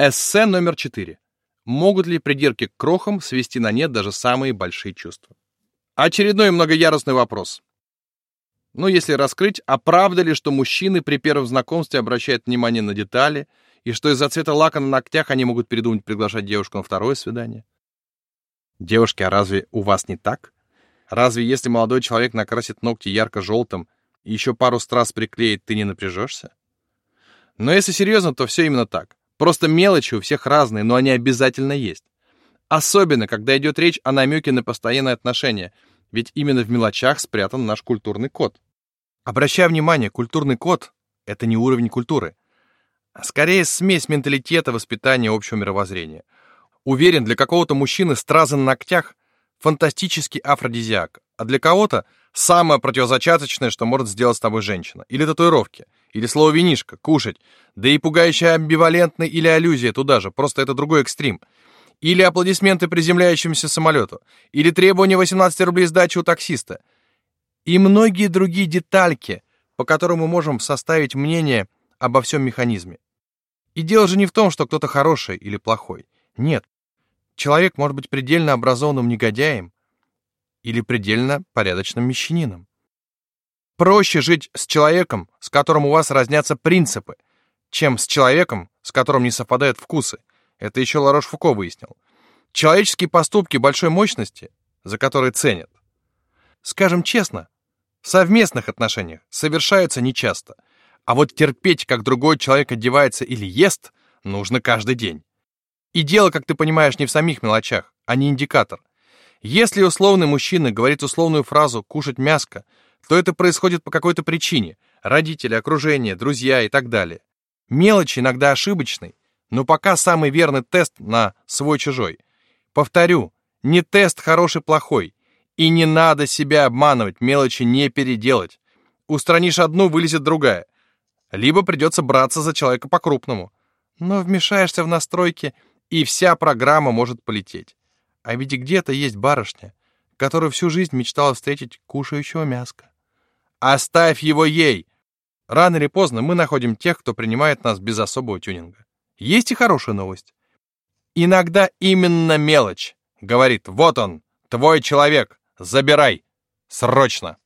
Эссе номер 4. Могут ли придирки к крохам свести на нет даже самые большие чувства? Очередной многоярусный вопрос. Ну, если раскрыть, а правда ли, что мужчины при первом знакомстве обращают внимание на детали, и что из-за цвета лака на ногтях они могут передумать приглашать девушку на второе свидание? Девушки, а разве у вас не так? Разве если молодой человек накрасит ногти ярко-желтым и еще пару страз приклеит, ты не напряжешься? Но если серьезно, то все именно так. Просто мелочи у всех разные, но они обязательно есть. Особенно, когда идет речь о намеке на постоянные отношения, ведь именно в мелочах спрятан наш культурный код. Обращая внимание, культурный код — это не уровень культуры, а скорее смесь менталитета, воспитания, общего мировоззрения. Уверен, для какого-то мужчины стразы на ногтях — фантастический афродизиак, а для кого-то — самое противозачаточное, что может сделать с тобой женщина. Или татуировки, или слово «винишко», «кушать», да и пугающая амбивалентный или аллюзия туда же, просто это другой экстрим. Или аплодисменты приземляющемуся самолету, или требование 18 рублей сдачи у таксиста. И многие другие детальки, по которым мы можем составить мнение обо всем механизме. И дело же не в том, что кто-то хороший или плохой. Нет. Человек может быть предельно образованным негодяем или предельно порядочным мещанином. Проще жить с человеком, с которым у вас разнятся принципы, чем с человеком, с которым не совпадают вкусы. Это еще Ларош Фуко выяснил. Человеческие поступки большой мощности, за которые ценят. Скажем честно, в совместных отношениях совершаются нечасто, а вот терпеть, как другой человек одевается или ест, нужно каждый день. И дело, как ты понимаешь, не в самих мелочах, а не индикатор. Если условный мужчина говорит условную фразу «кушать мяско», то это происходит по какой-то причине. Родители, окружение, друзья и так далее. Мелочи иногда ошибочны, но пока самый верный тест на свой-чужой. Повторю, не тест хороший-плохой. И не надо себя обманывать, мелочи не переделать. Устранишь одну, вылезет другая. Либо придется браться за человека по-крупному. Но вмешаешься в настройки, и вся программа может полететь. А ведь где-то есть барышня, которая всю жизнь мечтала встретить кушающего мяска. Оставь его ей! Рано или поздно мы находим тех, кто принимает нас без особого тюнинга. Есть и хорошая новость. Иногда именно мелочь говорит, вот он, твой человек, забирай, срочно.